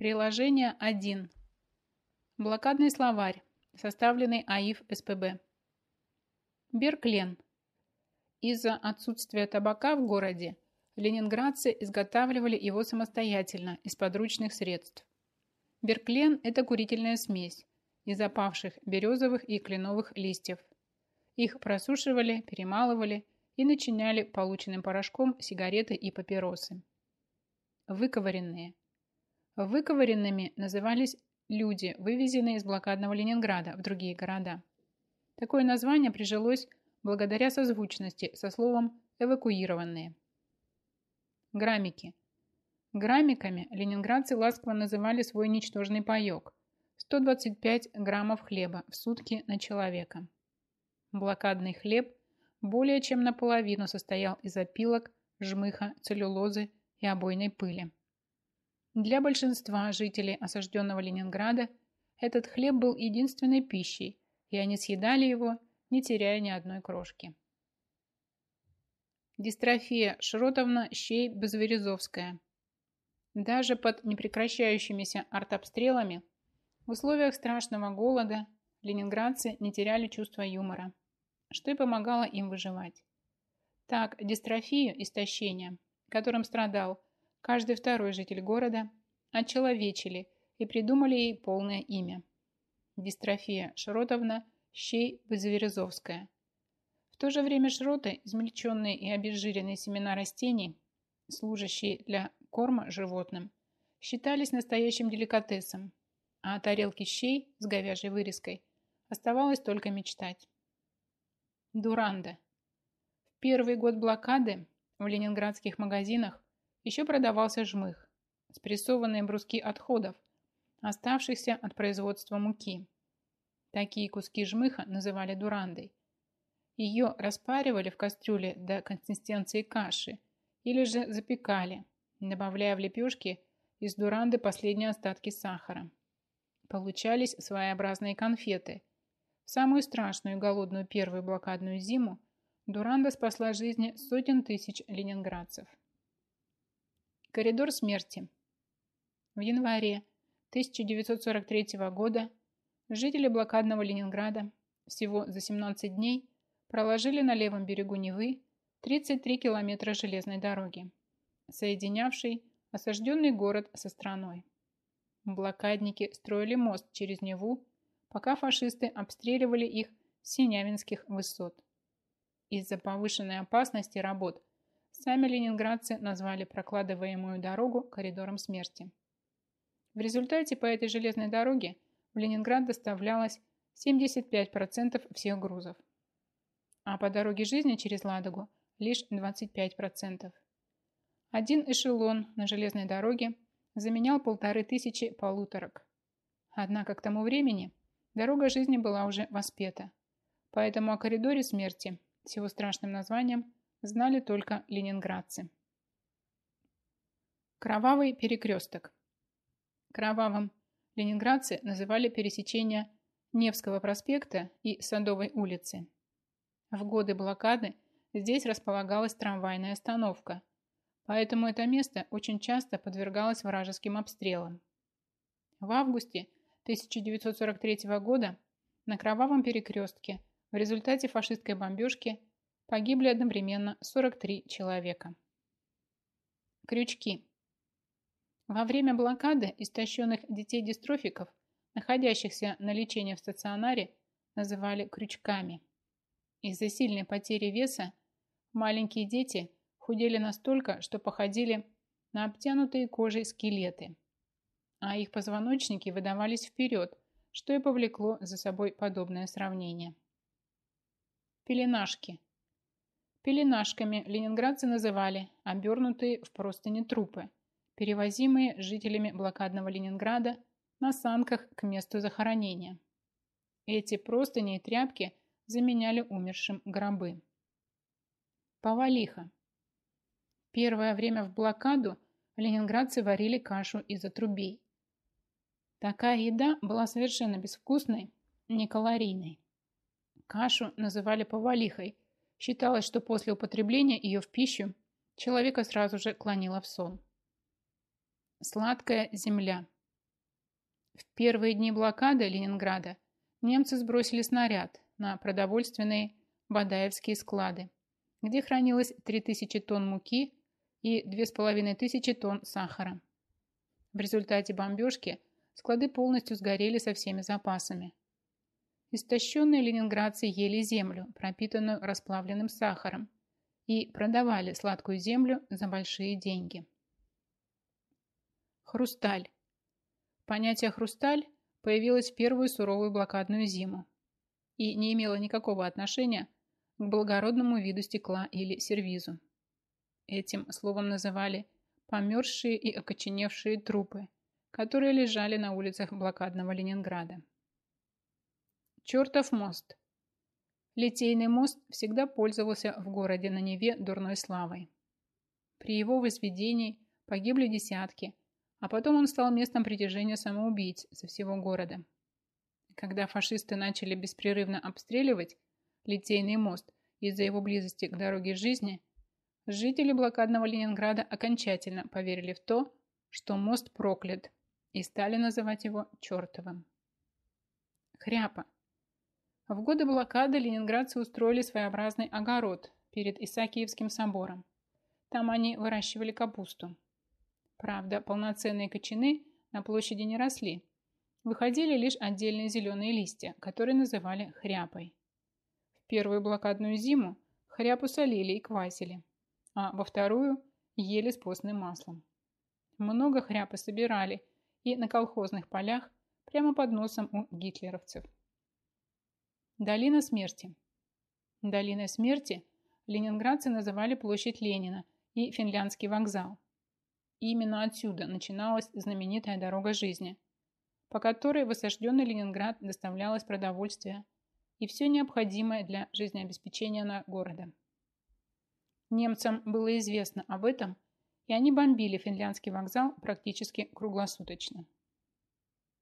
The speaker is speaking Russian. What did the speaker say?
Приложение 1. Блокадный словарь, составленный АИФ СПБ. Берклен. Из-за отсутствия табака в городе ленинградцы изготавливали его самостоятельно из подручных средств. Берклен – это курительная смесь из опавших березовых и кленовых листьев. Их просушивали, перемалывали и начиняли полученным порошком сигареты и папиросы. Выковыренные – Выковыренными назывались люди, вывезенные из блокадного Ленинграда в другие города. Такое название прижилось благодаря созвучности со словом «эвакуированные». Граммики. Граммиками ленинградцы ласково называли свой ничтожный паек – 125 граммов хлеба в сутки на человека. Блокадный хлеб более чем наполовину состоял из опилок, жмыха, целлюлозы и обойной пыли. Для большинства жителей осажденного Ленинграда этот хлеб был единственной пищей, и они съедали его, не теряя ни одной крошки. Дистрофия Шротовна Щей-Безверезовская. Даже под непрекращающимися артобстрелами в условиях страшного голода ленинградцы не теряли чувства юмора, что и помогало им выживать. Так, дистрофию, истощения, которым страдал Каждый второй житель города отчеловечили и придумали ей полное имя. Дистрофия Шротовна Щей-Безверезовская. В то же время шроты, измельченные и обезжиренные семена растений, служащие для корма животным, считались настоящим деликатесом, а о тарелке щей с говяжьей вырезкой оставалось только мечтать. Дуранда. В первый год блокады в ленинградских магазинах еще продавался жмых, спрессованные бруски отходов, оставшихся от производства муки. Такие куски жмыха называли дурандой. Ее распаривали в кастрюле до консистенции каши или же запекали, добавляя в лепешки из дуранды последние остатки сахара. Получались своеобразные конфеты. В самую страшную голодную первую блокадную зиму дуранда спасла жизни сотен тысяч ленинградцев. Коридор смерти. В январе 1943 года жители блокадного Ленинграда всего за 17 дней проложили на левом берегу Невы 33 километра железной дороги, соединявшей осажденный город со страной. Блокадники строили мост через Неву, пока фашисты обстреливали их с Синявинских высот. Из-за повышенной опасности работ Сами ленинградцы назвали прокладываемую дорогу коридором смерти. В результате по этой железной дороге в Ленинград доставлялось 75% всех грузов, а по дороге жизни через Ладогу лишь 25%. Один эшелон на железной дороге заменял полторы тысячи полуторок. Однако к тому времени дорога жизни была уже воспета, поэтому о коридоре смерти с его страшным названием знали только ленинградцы. Кровавый перекресток. Кровавым ленинградцы называли пересечение Невского проспекта и Садовой улицы. В годы блокады здесь располагалась трамвайная остановка, поэтому это место очень часто подвергалось вражеским обстрелам. В августе 1943 года на Кровавом перекрестке в результате фашистской бомбежки Погибли одновременно 43 человека. Крючки. Во время блокады истощенных детей-дистрофиков, находящихся на лечении в стационаре, называли крючками. Из-за сильной потери веса маленькие дети худели настолько, что походили на обтянутые кожей скелеты, а их позвоночники выдавались вперед, что и повлекло за собой подобное сравнение. Пеленашки – Пеленашками ленинградцы называли обернутые в простыни трупы, перевозимые жителями блокадного Ленинграда на санках к месту захоронения. Эти простыни и тряпки заменяли умершим гробы. Повалиха. Первое время в блокаду ленинградцы варили кашу из отрубей. Такая еда была совершенно безвкусной, некалорийной. Кашу называли повалихой – Считалось, что после употребления ее в пищу человека сразу же клонило в сон. Сладкая земля. В первые дни блокады Ленинграда немцы сбросили снаряд на продовольственные Бадаевские склады, где хранилось 3000 тонн муки и 2500 тонн сахара. В результате бомбежки склады полностью сгорели со всеми запасами. Истощенные ленинградцы ели землю, пропитанную расплавленным сахаром, и продавали сладкую землю за большие деньги. Хрусталь. Понятие «хрусталь» появилось в первую суровую блокадную зиму и не имело никакого отношения к благородному виду стекла или сервизу. Этим словом называли померзшие и окоченевшие трупы, которые лежали на улицах блокадного Ленинграда. Чертов мост. Литейный мост всегда пользовался в городе на Неве дурной славой. При его возведении погибли десятки, а потом он стал местом притяжения самоубийц со всего города. Когда фашисты начали беспрерывно обстреливать Литейный мост из-за его близости к дороге жизни, жители блокадного Ленинграда окончательно поверили в то, что мост проклят, и стали называть его чертовым. Хряпа. В годы блокады ленинградцы устроили своеобразный огород перед Исаакиевским собором. Там они выращивали капусту. Правда, полноценные кочаны на площади не росли. Выходили лишь отдельные зеленые листья, которые называли хряпой первую блокадную зиму хряпу солили и квасили, а во вторую ели с постным маслом. Много хряпы собирали и на колхозных полях прямо под носом у гитлеровцев. Долина смерти. Долиной смерти ленинградцы называли площадь Ленина и финляндский вокзал. именно отсюда начиналась знаменитая дорога жизни, по которой в осажденный Ленинград доставлялось продовольствие, и все необходимое для жизнеобеспечения на города. Немцам было известно об этом, и они бомбили финляндский вокзал практически круглосуточно.